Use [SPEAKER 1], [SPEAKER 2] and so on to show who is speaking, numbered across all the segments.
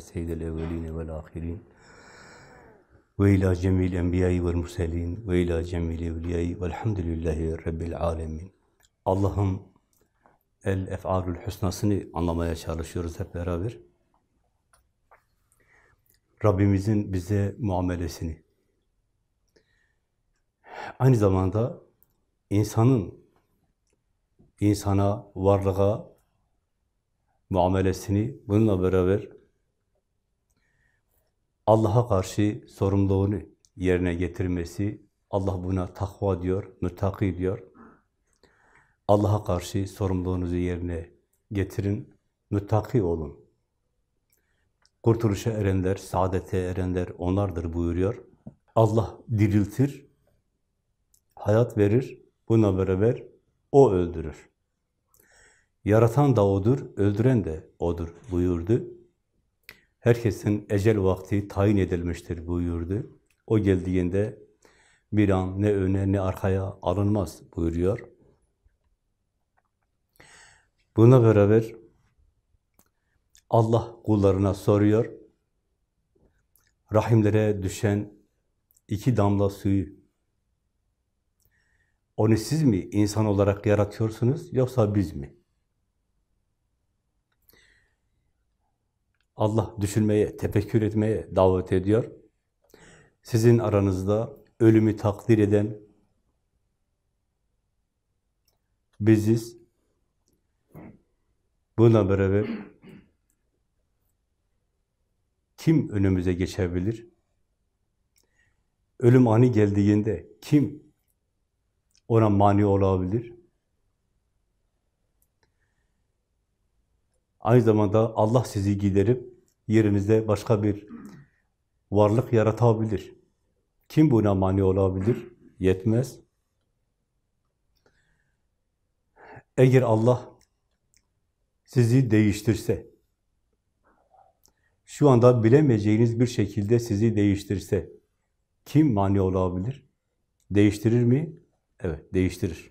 [SPEAKER 1] Seyyidel evveline vel ahirin. Ve ila cemil enbiyayı vel murselin. Ve ila cemil evliyayı velhamdülillahi Rabbil alemin. Allah'ın el ef'alül husnasını anlamaya çalışıyoruz hep beraber. Rabbimizin bize muamelesini. Aynı zamanda insanın insana, varlığa muamelesini bununla beraber Allah'a karşı sorumluluğunu yerine getirmesi, Allah buna takva diyor, müttaki diyor. Allah'a karşı sorumluluğunuzu yerine getirin, müttaki olun. Kurtuluşa erenler, saadete erenler onlardır buyuruyor. Allah diriltir, hayat verir, bununla beraber O öldürür. Yaratan da O'dur, öldüren de O'dur buyurdu. Herkesin ecel vakti tayin edilmiştir buyurdu. O geldiğinde bir an ne öne ne arkaya alınmaz buyuruyor. Buna beraber Allah kullarına soruyor. Rahimlere düşen iki damla suyu onu siz mi insan olarak yaratıyorsunuz yoksa biz mi? Allah düşünmeye, tefekkür etmeye davet ediyor. Sizin aranızda ölümü takdir eden biziz. Buna beraber kim önümüze geçebilir? Ölüm ani geldiğinde kim ona mani olabilir? Aynı zamanda Allah sizi giderip yerinizde başka bir varlık yaratabilir. Kim buna mani olabilir? Yetmez. Eğer Allah sizi değiştirse, şu anda bilemeyeceğiniz bir şekilde sizi değiştirse, kim mani olabilir? Değiştirir mi? Evet, değiştirir.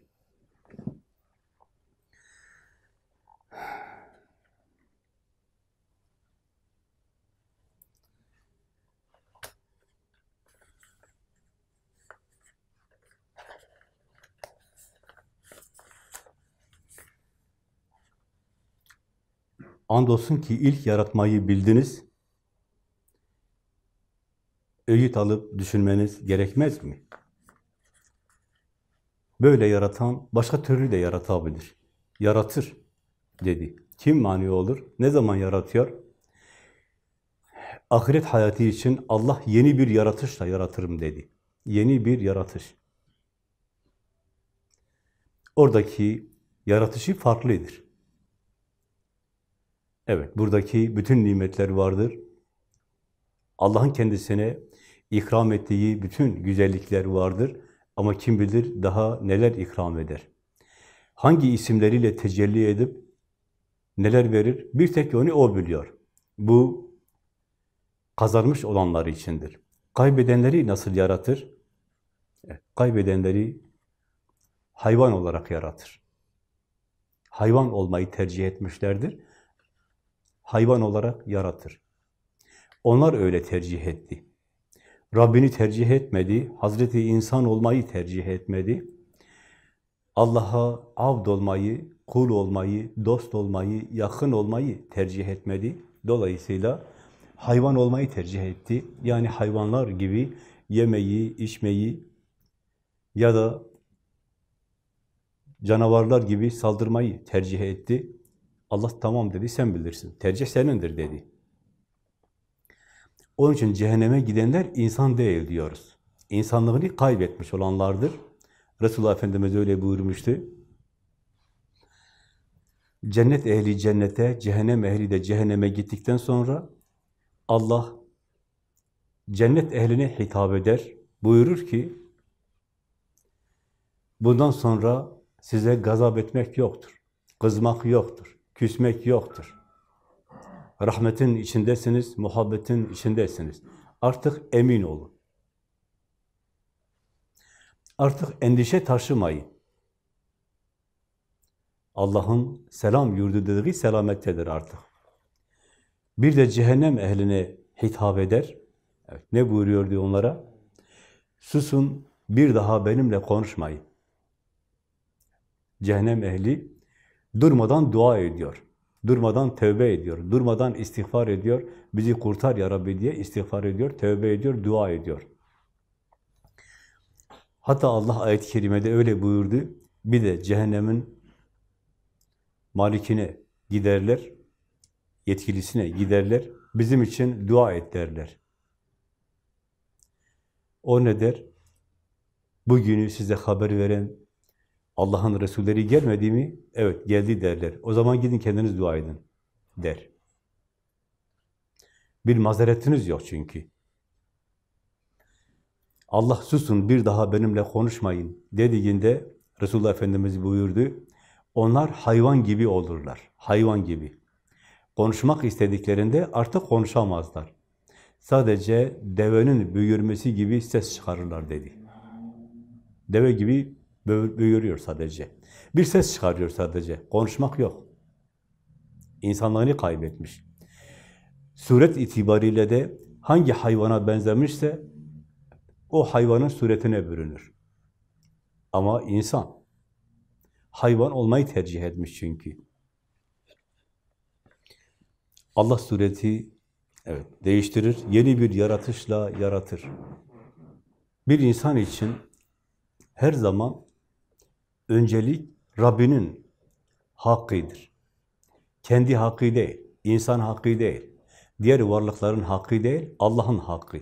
[SPEAKER 1] Andolsun ki ilk yaratmayı bildiniz, öğüt alıp düşünmeniz gerekmez mi? Böyle yaratan başka türlü de yaratabilir. Yaratır dedi. Kim mani olur? Ne zaman yaratıyor? Ahiret hayatı için Allah yeni bir yaratışla yaratırım dedi. Yeni bir yaratış. Oradaki yaratışı farklıdır. Evet, buradaki bütün nimetler vardır. Allah'ın kendisine ikram ettiği bütün güzellikler vardır. Ama kim bilir daha neler ikram eder. Hangi isimleriyle tecelli edip neler verir? Bir tek onu O biliyor. Bu kazanmış olanlar içindir. Kaybedenleri nasıl yaratır? Kaybedenleri hayvan olarak yaratır. Hayvan olmayı tercih etmişlerdir. Hayvan olarak yaratır. Onlar öyle tercih etti. Rabbini tercih etmedi, Hazreti insan olmayı tercih etmedi. Allah'a abd olmayı, kul olmayı, dost olmayı, yakın olmayı tercih etmedi. Dolayısıyla hayvan olmayı tercih etti. Yani hayvanlar gibi yemeyi, içmeyi ya da canavarlar gibi saldırmayı tercih etti. Allah tamam dedi, sen bilirsin. Tercih senindir dedi. Onun için cehenneme gidenler insan değil diyoruz. İnsanlığını kaybetmiş olanlardır. Resulullah Efendimiz öyle buyurmuştu. Cennet ehli cennete, cehennem ehli de cehenneme gittikten sonra Allah cennet ehline hitap eder. Buyurur ki bundan sonra size gazap etmek yoktur. Kızmak yoktur. Küsmek yoktur. Rahmetin içindesiniz, muhabbetin içindesiniz. Artık emin olun. Artık endişe taşımayın. Allah'ın selam yurdu dediği selamettedir artık. Bir de cehennem ehline hitap eder. Evet, ne buyuruyor diyor onlara? Susun, bir daha benimle konuşmayın. Cehennem ehli durmadan dua ediyor. Durmadan tövbe ediyor. Durmadan istiğfar ediyor. Bizi kurtar ya Rabbi diye istiğfar ediyor, tövbe ediyor, dua ediyor. Hatta Allah ayet-i kerimede öyle buyurdu. Bir de cehennemin malikine giderler, yetkilisine giderler, bizim için dua et derler. O ne der? Bugünü size haber veren Allah'ın Resulleri gelmedi mi? Evet, geldi derler. O zaman gidin kendiniz dua edin der. Bir mazeretiniz yok çünkü. Allah susun bir daha benimle konuşmayın dediğinde Resulullah Efendimiz buyurdu. Onlar hayvan gibi olurlar. Hayvan gibi. Konuşmak istediklerinde artık konuşamazlar. Sadece devenin büyürmesi gibi ses çıkarırlar dedi. Deve gibi büyürüyor sadece. Bir ses çıkarıyor sadece. Konuşmak yok. İnsanlığını kaybetmiş. Suret itibariyle de hangi hayvana benzemişse o hayvanın suretine bürünür. Ama insan hayvan olmayı tercih etmiş çünkü. Allah sureti evet değiştirir, yeni bir yaratışla yaratır. Bir insan için her zaman öncelik Rabbinin hakkıdır. Kendi hakkı değil, insan hakkı değil, diğer varlıkların hakkı değil, Allah'ın hakkı.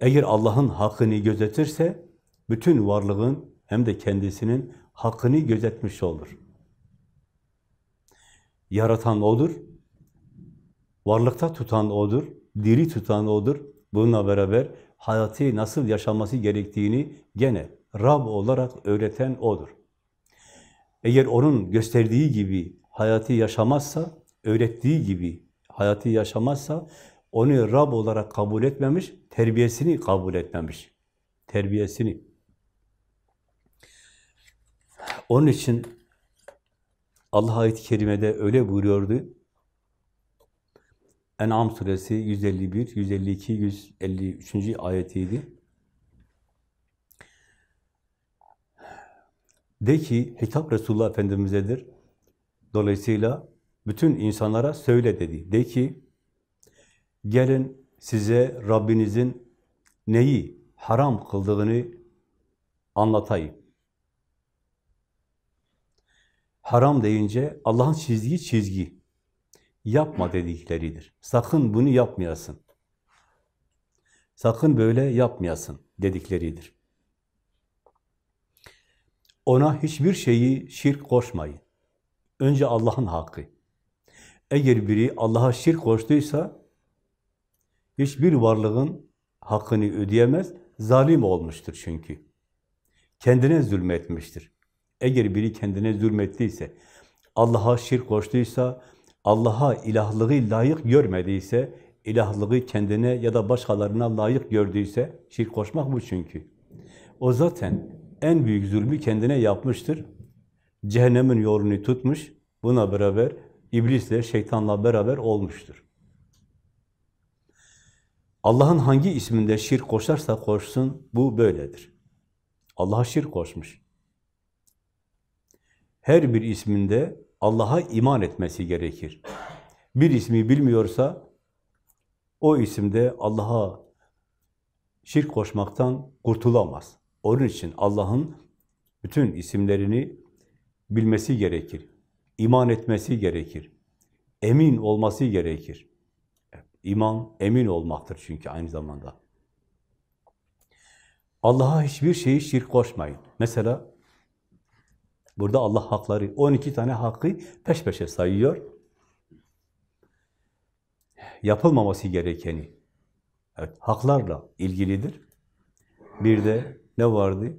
[SPEAKER 1] Eğer Allah'ın hakkını gözetirse, bütün varlığın hem de kendisinin hakkını gözetmiş olur. Yaratan O'dur, varlıkta tutan O'dur, diri tutan O'dur. Bununla beraber hayatı nasıl yaşaması gerektiğini gene Rab olarak öğreten O'dur. Eğer O'nun gösterdiği gibi hayatı yaşamazsa, öğrettiği gibi hayatı yaşamazsa, onu Rab olarak kabul etmemiş, terbiyesini kabul etmemiş. Terbiyesini. Onun için Allah ayet-i kerimede öyle buyuruyordu. En'am suresi 151, 152, 153. ayetiydi. De ki, hitap Resulullah Efendimiz'edir. Dolayısıyla bütün insanlara söyle dedi. De ki, gelin size Rabbinizin neyi haram kıldığını anlatayım. Haram deyince Allah'ın çizdiği çizgi. Yapma dedikleridir. Sakın bunu yapmayasın. Sakın böyle yapmayasın dedikleridir. Ona hiçbir şeyi şirk koşmayın. Önce Allah'ın hakkı. Eğer biri Allah'a şirk koştuysa, hiçbir varlığın hakkını ödeyemez, zalim olmuştur çünkü. Kendine zulmetmiştir. Eğer biri kendine zulmettiyse, Allah'a şirk koştuysa, Allah'a ilahlığı layık görmediyse, ilahlığı kendine ya da başkalarına layık gördüyse, şirk koşmak bu çünkü. O zaten en büyük zulmü kendine yapmıştır. Cehennemin yolunu tutmuş, buna beraber iblisle, şeytanla beraber olmuştur. Allah'ın hangi isminde şirk koşarsa koşsun, bu böyledir. Allah'a şirk koşmuş. Her bir isminde Allah'a iman etmesi gerekir. Bir ismi bilmiyorsa, o isimde Allah'a şirk koşmaktan kurtulamaz. Onun için Allah'ın bütün isimlerini bilmesi gerekir. İman etmesi gerekir. Emin olması gerekir. İman emin olmaktır çünkü aynı zamanda. Allah'a hiçbir şeyi şirk koşmayın. Mesela burada Allah hakları, 12 tane hakkı peş peşe sayıyor. Yapılmaması gerekeni, evet, haklarla ilgilidir. Bir de ne vardı?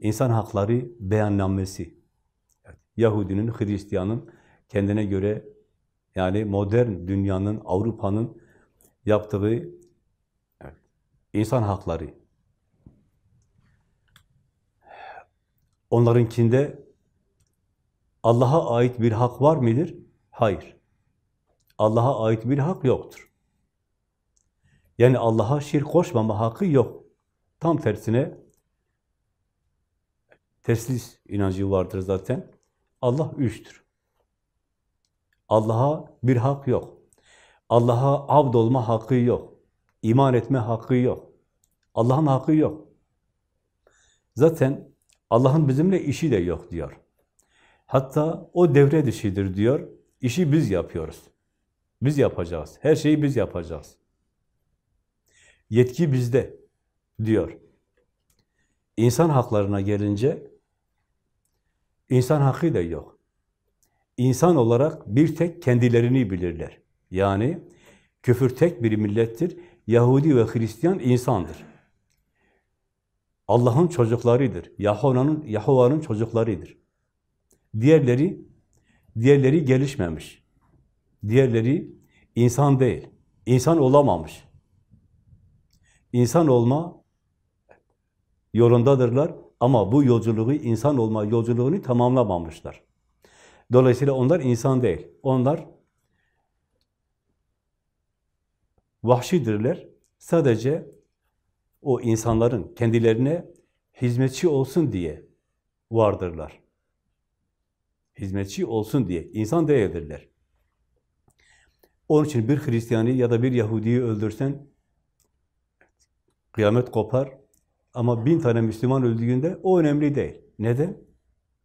[SPEAKER 1] İnsan hakları beyannamesi. Yahudinin, Hristiyanın kendine göre yani modern dünyanın, Avrupa'nın yaptığı insan hakları. Onlarınkinde Allah'a ait bir hak var mıdır? Hayır. Allah'a ait bir hak yoktur. Yani Allah'a şirk koşmama hakkı yok. Tam tersine teslis inancı vardır zaten. Allah üçtür. Allah'a bir hak yok. Allah'a abd olma hakkı yok. İman etme hakkı yok. Allah'ın hakkı yok. Zaten Allah'ın bizimle işi de yok diyor. Hatta o devre dışıdır diyor. İşi biz yapıyoruz. Biz yapacağız. Her şeyi biz yapacağız. Yetki bizde diyor. İnsan haklarına gelince insan hakkı da yok. İnsan olarak bir tek kendilerini bilirler. Yani küfür tek bir millettir. Yahudi ve Hristiyan insandır. Allah'ın çocuklarıdır. Yahova'nın Yahova'nın çocuklarıdır. Diğerleri diğerleri gelişmemiş. Diğerleri insan değil. İnsan olamamış. İnsan olma yolundadırlar ama bu yolculuğu, insan olma yolculuğunu tamamlamamışlar. Dolayısıyla onlar insan değil. Onlar vahşidirler. Sadece o insanların kendilerine hizmetçi olsun diye vardırlar. Hizmetçi olsun diye. insan değildirler. Onun için bir Hristiyanı ya da bir Yahudi'yi öldürsen kıyamet kopar. Ama bin tane Müslüman öldüğünde o önemli değil. Neden?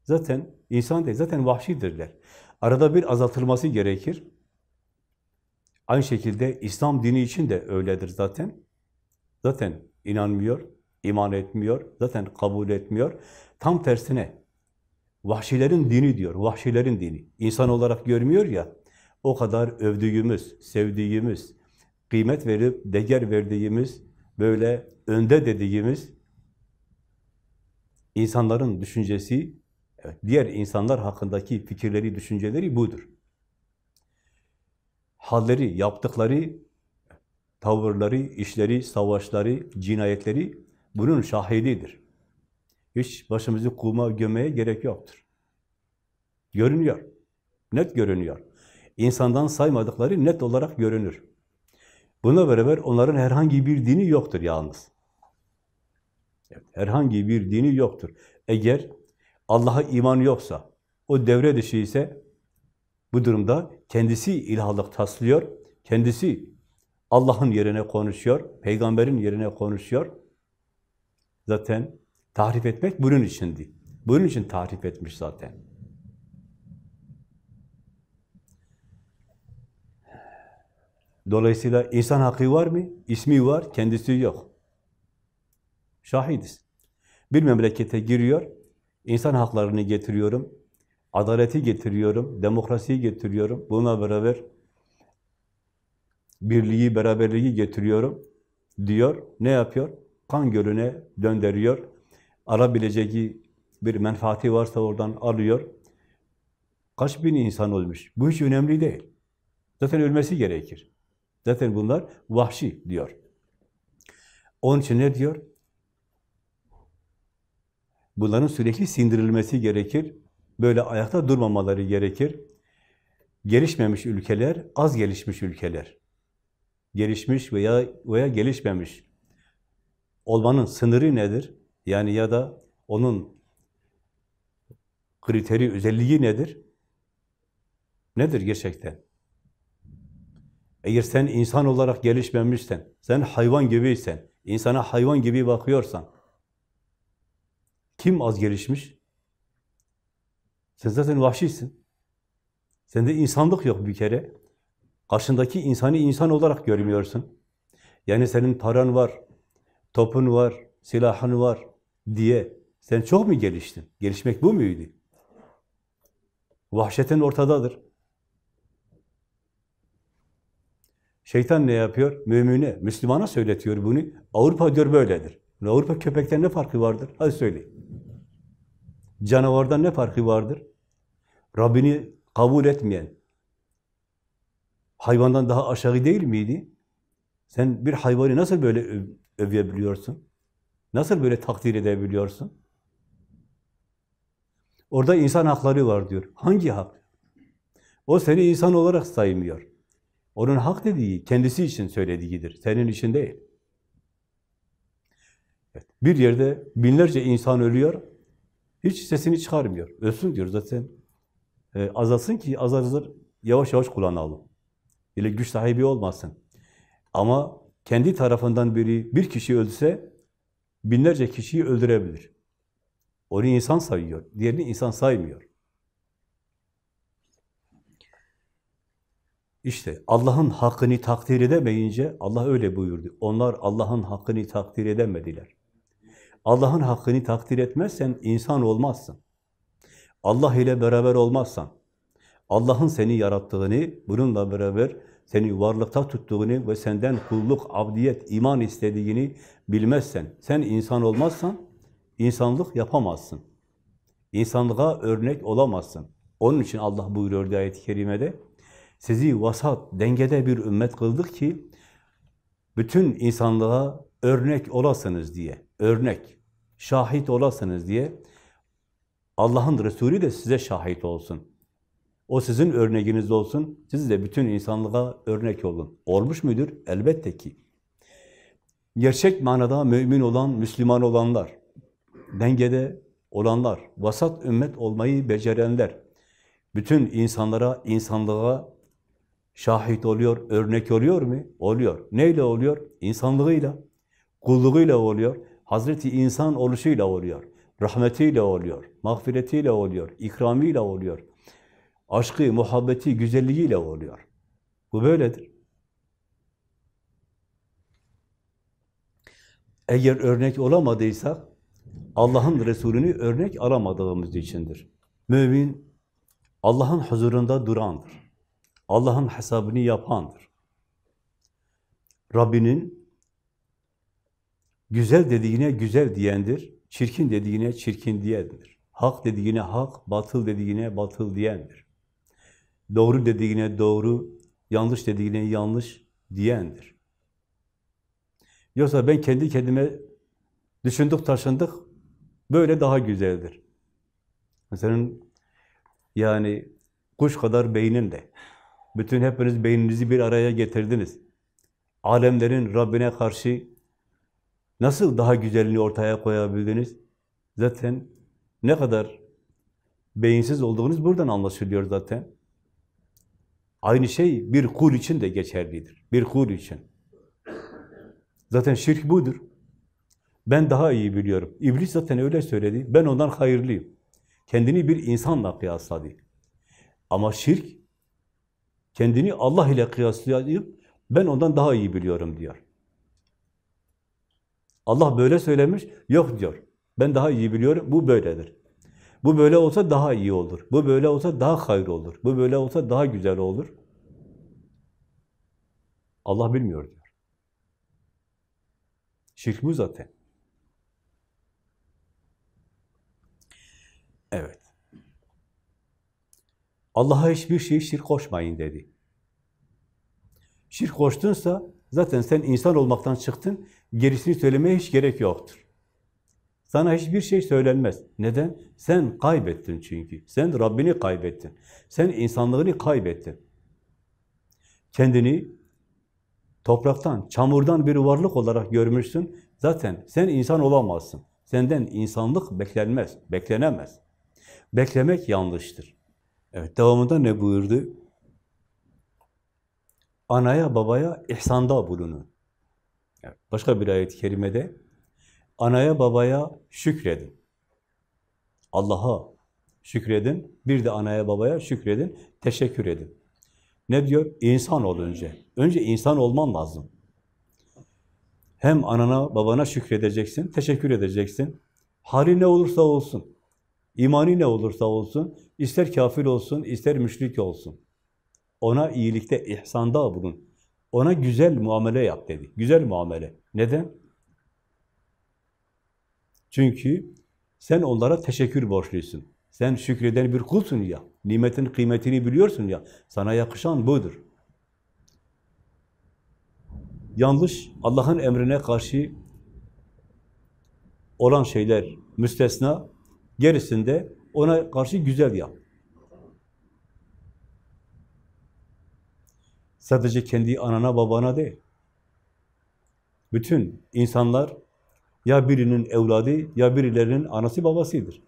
[SPEAKER 1] Zaten insan değil, zaten vahşidirler. Arada bir azaltılması gerekir. Aynı şekilde İslam dini için de öyledir zaten. Zaten inanmıyor, iman etmiyor, zaten kabul etmiyor. Tam tersine vahşilerin dini diyor, vahşilerin dini. İnsan olarak görmüyor ya, o kadar övdüğümüz, sevdiğimiz, kıymet verip değer verdiğimiz, böyle önde dediğimiz insanların düşüncesi, diğer insanlar hakkındaki fikirleri, düşünceleri budur. Halleri, yaptıkları, tavırları, işleri, savaşları, cinayetleri bunun şahididir. Hiç başımızı kuma gömeye gerek yoktur. Görünüyor. Net görünüyor. İnsandan saymadıkları net olarak görünür. Buna beraber onların herhangi bir dini yoktur yalnız. Evet, herhangi bir dini yoktur. Eğer Allah'a iman yoksa, o devre dışı ise bu durumda kendisi ilahlık taslıyor, kendisi Allah'ın yerine konuşuyor, peygamberin yerine konuşuyor. Zaten tahrif etmek bunun içindi. Bunun için tahrif etmiş zaten. Dolayısıyla insan hakkı var mı? İsmi var, kendisi yok. Şahidiz. Bir memlekete giriyor, insan haklarını getiriyorum, adaleti getiriyorum, demokrasiyi getiriyorum. Buna beraber birliği, beraberliği getiriyorum diyor. Ne yapıyor? Kan gölüne döndürüyor. Alabileceği bir menfaati varsa oradan alıyor. Kaç bin insan olmuş? Bu hiç önemli değil. Zaten ölmesi gerekir. Zaten bunlar vahşi diyor. Onun için ne diyor? Bunların sürekli sindirilmesi gerekir. Böyle ayakta durmamaları gerekir. Gelişmemiş ülkeler, az gelişmiş ülkeler. Gelişmiş veya veya gelişmemiş olmanın sınırı nedir? Yani ya da onun kriteri, özelliği nedir? Nedir gerçekten? Eğer sen insan olarak gelişmemişsen, sen hayvan gibiysen, insana hayvan gibi bakıyorsan, kim az gelişmiş? Sen zaten vahşisin. Sende insanlık yok bir kere. Karşındaki insanı insan olarak görmüyorsun. Yani senin paran var, topun var, silahın var diye sen çok mu geliştin? Gelişmek bu muydu? Vahşetin ortadadır. Şeytan ne yapıyor? Mümine, Müslümana söyletiyor bunu. Avrupa diyor böyledir. Avrupa köpekten ne farkı vardır? Hadi söyleyin. Canavardan ne farkı vardır? Rabbini kabul etmeyen, hayvandan daha aşağı değil miydi? Sen bir hayvanı nasıl böyle öv övebiliyorsun? Nasıl böyle takdir edebiliyorsun? Orada insan hakları var diyor. Hangi hak? O seni insan olarak saymıyor. Onun hak dediği kendisi için söylediğidir. Senin için değil. Evet, bir yerde binlerce insan ölüyor. Hiç sesini çıkarmıyor. Ölsün diyor zaten. E, azalsın ki azar azar yavaş yavaş kullanalım. Öyle güç sahibi olmasın. Ama kendi tarafından biri bir kişi öldürse binlerce kişiyi öldürebilir. Onu insan sayıyor. Diğerini insan saymıyor. İşte Allah'ın hakkını takdir edemeyince Allah öyle buyurdu. Onlar Allah'ın hakkını takdir edemediler. Allah'ın hakkını takdir etmezsen insan olmazsın. Allah ile beraber olmazsan, Allah'ın seni yarattığını, bununla beraber seni varlıkta tuttuğunu ve senden kulluk, abdiyet, iman istediğini bilmezsen, sen insan olmazsan, insanlık yapamazsın. İnsanlığa örnek olamazsın. Onun için Allah buyuruyor ayet-i kerimede, sizi vasat, dengede bir ümmet kıldık ki, bütün insanlığa örnek olasınız diye, örnek, şahit olasınız diye, Allah'ın Resulü de size şahit olsun. O sizin örneğiniz olsun, siz de bütün insanlığa örnek olun. Olmuş mudur? Elbette ki. Gerçek manada mümin olan, Müslüman olanlar, dengede olanlar, vasat ümmet olmayı becerenler, bütün insanlara, insanlığa şahit oluyor, örnek oluyor mu? Oluyor. Neyle oluyor? İnsanlığıyla, kulluğuyla oluyor, Hazreti insan oluşuyla oluyor, rahmetiyle oluyor, mağfiretiyle oluyor, ikramiyle oluyor, aşkı, muhabbeti, güzelliğiyle oluyor. Bu böyledir. Eğer örnek olamadıysak, Allah'ın Resulünü örnek alamadığımız içindir. Mümin, Allah'ın huzurunda durandır. Allah'ın hesabını yapandır. Rabbinin güzel dediğine güzel diyendir, çirkin dediğine çirkin diyendir. Hak dediğine hak, batıl dediğine batıl diyendir. Doğru dediğine doğru, yanlış dediğine yanlış diyendir. Yoksa ben kendi kendime düşündük taşındık, böyle daha güzeldir. Mesela yani kuş kadar beyninle, bütün hepiniz beyninizi bir araya getirdiniz. Alemlerin Rabbine karşı nasıl daha güzelini ortaya koyabildiniz? Zaten ne kadar beyinsiz olduğunuz buradan anlaşılıyor zaten. Aynı şey bir kul için de geçerlidir. Bir kul için. Zaten şirk budur. Ben daha iyi biliyorum. İblis zaten öyle söyledi. Ben ondan hayırlıyım. Kendini bir insanla kıyasladı. Ama şirk, kendini Allah ile kıyaslayıp ben ondan daha iyi biliyorum diyor. Allah böyle söylemiş, yok diyor. Ben daha iyi biliyorum, bu böyledir. Bu böyle olsa daha iyi olur. Bu böyle olsa daha hayır olur. Bu böyle olsa daha güzel olur. Allah bilmiyor diyor. Şirk bu zaten. Evet. Allah'a hiçbir şey şirk koşmayın dedi. Şirk koştunsa zaten sen insan olmaktan çıktın, gerisini söylemeye hiç gerek yoktur. Sana hiçbir şey söylenmez. Neden? Sen kaybettin çünkü. Sen Rabbini kaybettin. Sen insanlığını kaybettin. Kendini topraktan, çamurdan bir varlık olarak görmüşsün. Zaten sen insan olamazsın. Senden insanlık beklenmez, beklenemez. Beklemek yanlıştır. Evet, devamında ne buyurdu? Anaya, babaya ihsanda bulunun. Başka bir ayet-i kerimede Anaya babaya şükredin. Allah'a şükredin. Bir de anaya babaya şükredin. Teşekkür edin. Ne diyor? İnsan ol önce. Önce insan olman lazım. Hem anana babana şükredeceksin, teşekkür edeceksin. Hali ne olursa olsun, imani ne olursa olsun, ister kafir olsun, ister müşrik olsun. Ona iyilikte, ihsanda bulun. Ona güzel muamele yap dedi. Güzel muamele. Neden? Çünkü sen onlara teşekkür borçlusun. Sen şükreden bir kulsun ya. Nimetin kıymetini biliyorsun ya. Sana yakışan budur. Yanlış, Allah'ın emrine karşı olan şeyler müstesna, gerisinde Ona karşı güzel yap. Sadece kendi anana babana değil. Bütün insanlar ya birinin evladı ya birilerinin anası babasıdır.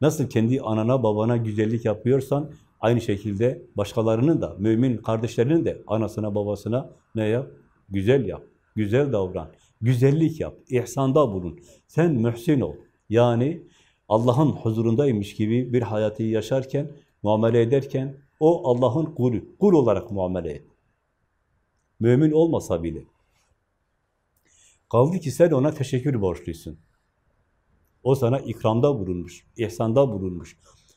[SPEAKER 1] Nasıl kendi anana babana güzellik yapıyorsan aynı şekilde başkalarının da mümin kardeşlerinin de anasına babasına ne yap? Güzel yap. Güzel davran. Güzellik yap. ihsanda bulun. Sen mühsin ol. Yani Allah'ın huzurundaymış gibi bir hayatı yaşarken, muamele ederken o Allah'ın kulu. Kul olarak muamele et. Mümin olmasa bile. Kaldı ki sen ona teşekkür borçlusun. O sana ikramda bulunmuş, ihsanda bulunmuş.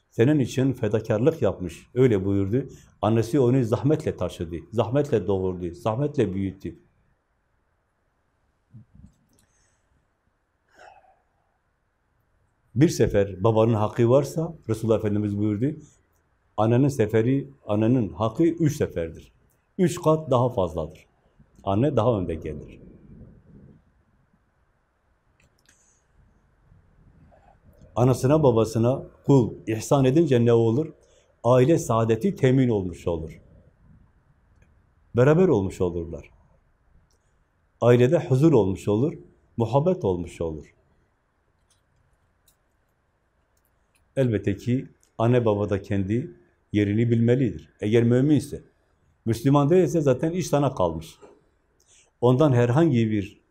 [SPEAKER 1] Senin için fedakarlık yapmış. Öyle buyurdu. Annesi onu zahmetle taşıdı, zahmetle doğurdu, zahmetle büyüttü. Bir sefer babanın hakkı varsa, Resulullah Efendimiz buyurdu, annenin seferi, annenin hakkı üç seferdir. Üç kat daha fazladır. Anne daha önde gelir. Anasına babasına kul ihsan edince ne olur? Aile saadeti temin olmuş olur. Beraber olmuş olurlar. Ailede huzur olmuş olur, muhabbet olmuş olur. Elbette ki anne baba da kendi yerini bilmelidir. Eğer müminse, Müslüman değilse zaten iş sana kalmış. Ondan herhangi bir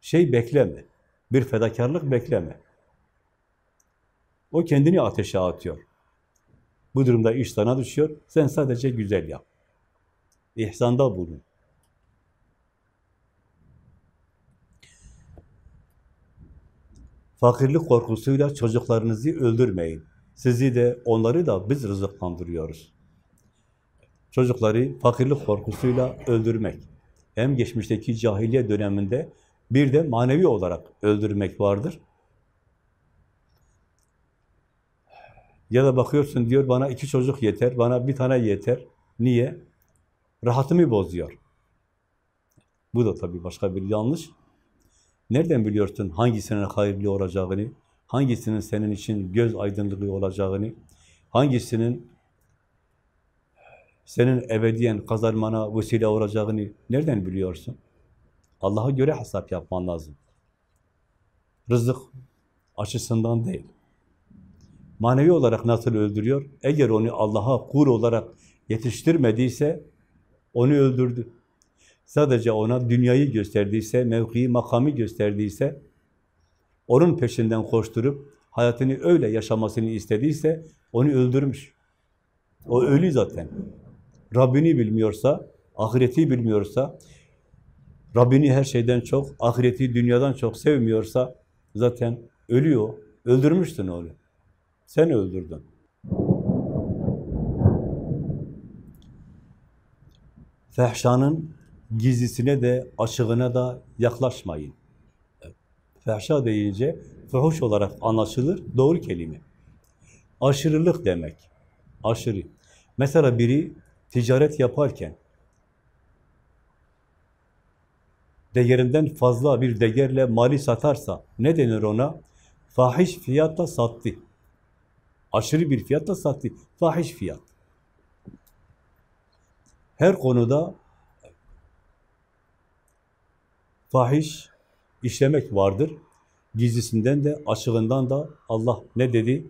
[SPEAKER 1] şey bekleme. Bir fedakarlık bekleme. O kendini ateşe atıyor. Bu durumda iş sana düşüyor. Sen sadece güzel yap. İhsanda bulun. Fakirlik korkusuyla çocuklarınızı öldürmeyin. Sizi de onları da biz rızıklandırıyoruz. Çocukları fakirlik korkusuyla öldürmek. Hem geçmişteki cahiliye döneminde bir de manevi olarak öldürmek vardır. Ya da bakıyorsun diyor bana iki çocuk yeter, bana bir tane yeter. Niye? Rahatımı bozuyor. Bu da tabii başka bir yanlış. Nereden biliyorsun hangisinin hayırlı olacağını, hangisinin senin için göz aydınlığı olacağını, hangisinin senin ebediyen kazanmana vesile olacağını nereden biliyorsun? Allah'a göre hesap yapman lazım. Rızık açısından değil. Manevi olarak nasıl öldürüyor? Eğer onu Allah'a kur olarak yetiştirmediyse onu öldürdü. Sadece ona dünyayı gösterdiyse, mevkii, makamı gösterdiyse, onun peşinden koşturup hayatını öyle yaşamasını istediyse onu öldürmüş. O ölü zaten. Rabbini bilmiyorsa, ahireti bilmiyorsa, Rabbini her şeyden çok, ahireti dünyadan çok sevmiyorsa zaten ölüyor. Öldürmüştün onu. Sen öldürdün. Fehşanın gizlisine de açığına da yaklaşmayın. Fehşa deyince fuhuş olarak anlaşılır, doğru kelime. Aşırılık demek. Aşırı. Mesela biri ticaret yaparken değerinden fazla bir değerle mali satarsa ne denir ona? Fahiş fiyatla sattı. Aşırı bir fiyatla sattı. Fahiş fiyat. Her konuda fahiş işlemek vardır. Gizlisinden de açığından da Allah ne dedi?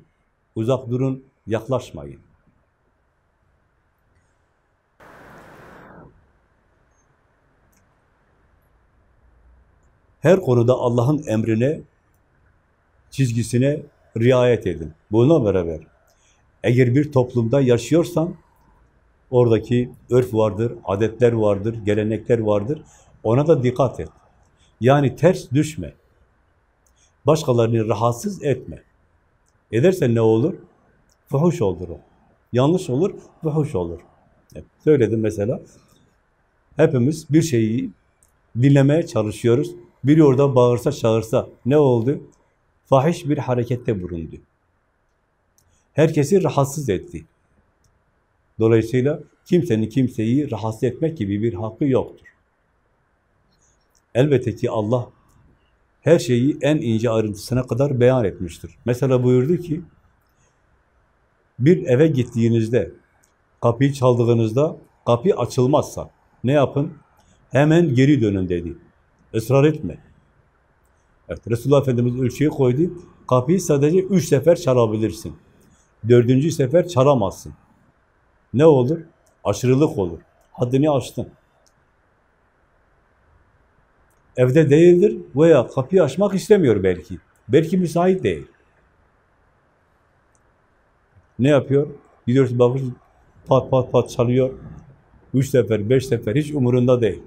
[SPEAKER 1] Uzak durun, yaklaşmayın. Her konuda Allah'ın emrine, çizgisine riayet edin. Bununla beraber eğer bir toplumda yaşıyorsan oradaki örf vardır, adetler vardır, gelenekler vardır. Ona da dikkat et. Yani ters düşme. Başkalarını rahatsız etme. Edersen ne olur? Fuhuş olur o. Yanlış olur, fuhuş olur. Söyledim mesela. Hepimiz bir şeyi dinlemeye çalışıyoruz. Biri orada bağırsa çağırsa ne oldu? Fahiş bir harekette bulundu. Herkesi rahatsız etti. Dolayısıyla kimsenin kimseyi rahatsız etmek gibi bir hakkı yoktur. Elbette ki Allah her şeyi en ince ayrıntısına kadar beyan etmiştir. Mesela buyurdu ki, Bir eve gittiğinizde, kapıyı çaldığınızda, kapı açılmazsa ne yapın? Hemen geri dönün dedi. Israr etme. Evet, Resulullah Efendimiz ölçüyü koydu. Kapıyı sadece üç sefer çalabilirsin. Dördüncü sefer çalamazsın. Ne olur? Aşırılık olur. Haddini aştın. Evde değildir veya kapıyı açmak istemiyor belki. Belki müsait değil. Ne yapıyor? Gidiyorsun bakıyorsun pat pat pat çalıyor. Üç sefer, beş sefer hiç umurunda değil.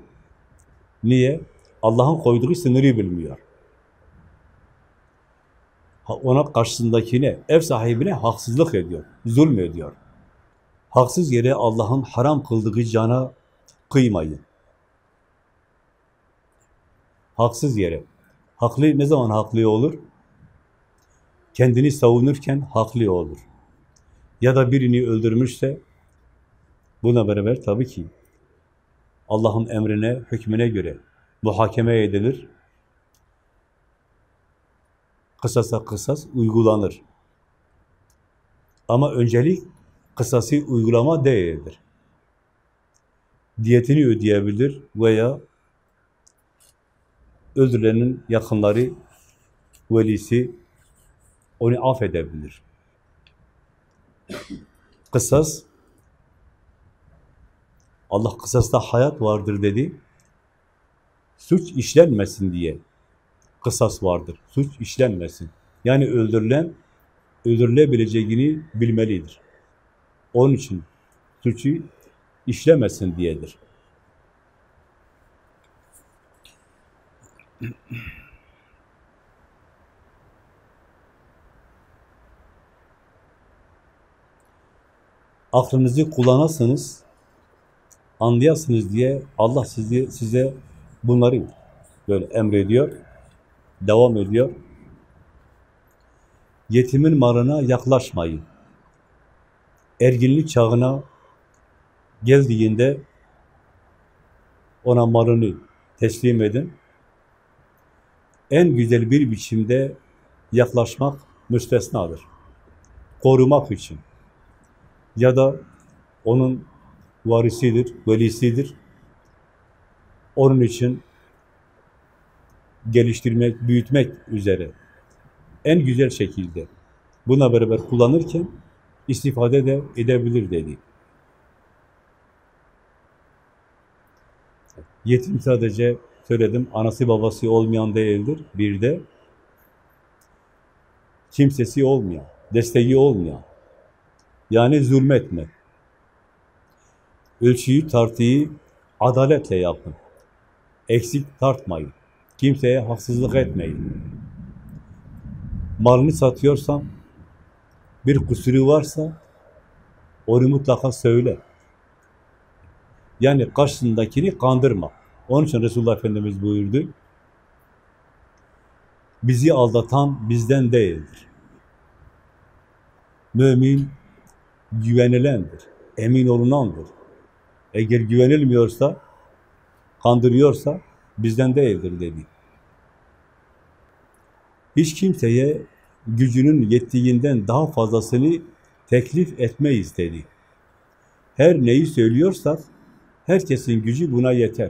[SPEAKER 1] Niye? Allah'ın koyduğu sınırı bilmiyor. Ona karşısındakine, ev sahibine haksızlık ediyor, zulm ediyor. Haksız yere Allah'ın haram kıldığı cana kıymayın. Haksız yere. Haklı ne zaman haklı olur? Kendini savunurken haklı olur. Ya da birini öldürmüşse buna beraber tabii ki Allah'ın emrine, hükmüne göre muhakeme edilir. Kısasa kısas uygulanır. Ama öncelik kısası uygulama değildir. Diyetini ödeyebilir veya öldürülenin yakınları, velisi onu affedebilir. Kısas, Allah kısasta hayat vardır dedi. Suç işlenmesin diye kısas vardır. Suç işlenmesin. Yani öldürülen, öldürülebileceğini bilmelidir. Onun için suçu işlemesin diyedir. Aklınızı kullanasınız, anlayasınız diye Allah sizi, size bunları böyle emrediyor, devam ediyor. Yetimin malına yaklaşmayın. Erginlik çağına geldiğinde ona malını teslim edin. En güzel bir biçimde yaklaşmak müstesnadır. Korumak için. Ya da onun varisidir, velisidir. Onun için geliştirmek, büyütmek üzere en güzel şekilde buna beraber kullanırken istifade de edebilir dedi. Yetim sadece söyledim, anası babası olmayan değildir. Bir de kimsesi olmayan, desteği olmayan. Yani zulmetme. Ölçüyü, tartıyı adaletle yapın. Eksik tartmayın. Kimseye haksızlık etmeyin. Malını satıyorsan, bir kusuru varsa, onu mutlaka söyle. Yani karşısındakini kandırma. Onun için Resulullah Efendimiz buyurdu. Bizi aldatan bizden değildir. Mümin güvenilendir, emin olunandır. Eğer güvenilmiyorsa, kandırıyorsa bizden değildir dedi. Hiç kimseye gücünün yettiğinden daha fazlasını teklif etmeyiz dedi. Her neyi söylüyorsak, herkesin gücü buna yeter.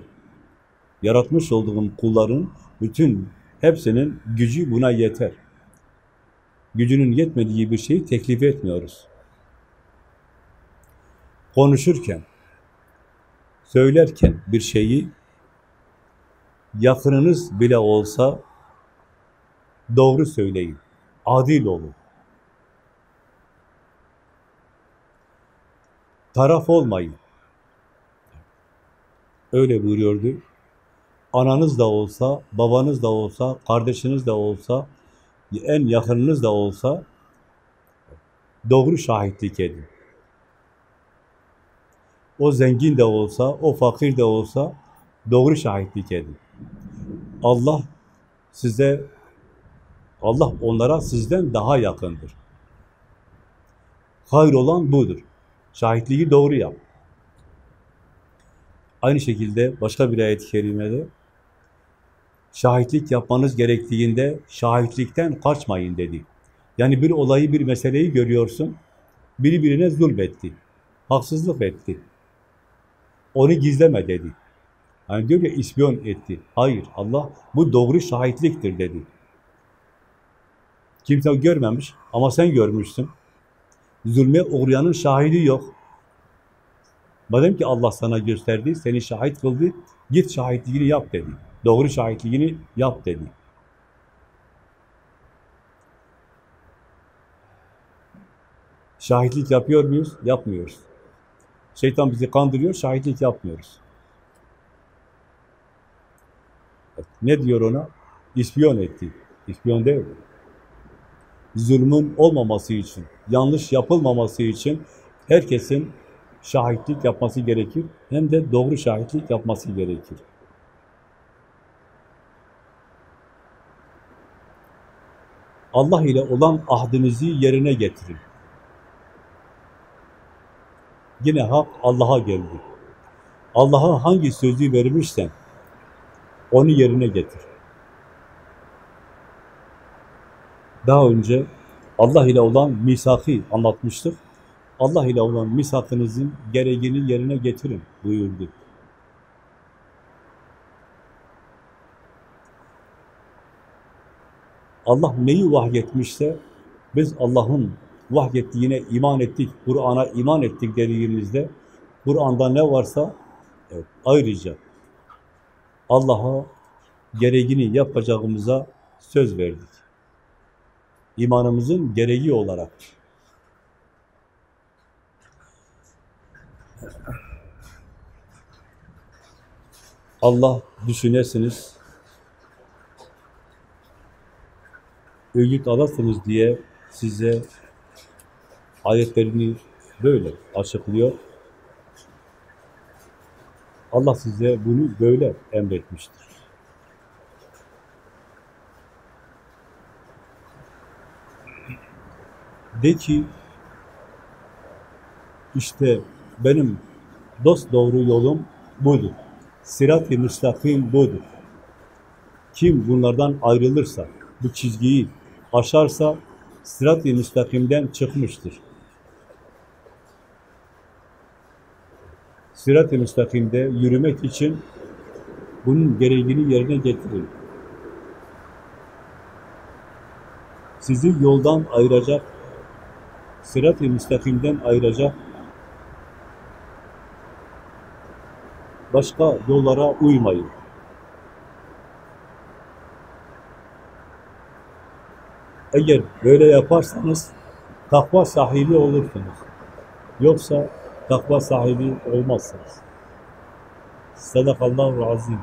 [SPEAKER 1] Yaratmış olduğum kulların bütün hepsinin gücü buna yeter. Gücünün yetmediği bir şeyi teklif etmiyoruz. Konuşurken, söylerken bir şeyi yakınınız bile olsa doğru söyleyin, adil olun. Taraf olmayın. Öyle buyuruyordu. Ananız da olsa, babanız da olsa, kardeşiniz de olsa, en yakınınız da olsa doğru şahitlik edin. O zengin de olsa, o fakir de olsa doğru şahitlik edin. Allah size, Allah onlara sizden daha yakındır. Hayır olan budur. Şahitliği doğru yap. Aynı şekilde başka bir ayet-i kerimede şahitlik yapmanız gerektiğinde şahitlikten kaçmayın dedi. Yani bir olayı, bir meseleyi görüyorsun, Biri birine zulmetti. Haksızlık etti. Onu gizleme dedi. Hani diyor ya ispiyon etti. Hayır Allah bu doğru şahitliktir dedi. Kimse görmemiş ama sen görmüşsün. Zulme uğrayanın şahidi yok. Madem ki Allah sana gösterdi, seni şahit kıldı, git şahitliğini yap dedi. Doğru şahitliğini yap dedi. Şahitlik yapıyor muyuz? Yapmıyoruz. Şeytan bizi kandırıyor, şahitlik yapmıyoruz. Ne diyor ona? İspiyon etti. İspiyon değil. Zulmün olmaması için, yanlış yapılmaması için herkesin şahitlik yapması gerekir. Hem de doğru şahitlik yapması gerekir. Allah ile olan ahdinizi yerine getirin. Yine hak Allah'a geldi. Allah'a hangi sözü vermişsen onu yerine getir. Daha önce Allah ile olan misakı anlatmıştık. Allah ile olan misakınızın gereğini yerine getirin buyurdu. Allah neyi vahyetmişse biz Allah'ın vahyettiğine iman ettik, Kur'an'a iman ettik dediğimizde Kur'an'da ne varsa evet, ayrıca Allah'a gereğini yapacağımıza söz verdik. İmanımızın gereği olarak. Allah düşünesiniz, öğüt alasınız diye size ayetlerini böyle açıklıyor. Allah size bunu böyle emretmiştir. De ki, işte benim dost doğru yolum budur. Sirat-i müstakim budur. Kim bunlardan ayrılırsa, bu çizgiyi aşarsa, sirat-i müstakimden çıkmıştır. Sirat-i müstakimde yürümek için bunun gereğini yerine getirin. Sizi yoldan ayıracak, sırat-ı müstakimden ayıracak, başka yollara uymayın. Eğer böyle yaparsanız takva sahibi olursunuz. Yoksa takva sahibi olmazsınız. Sadakallahu azim.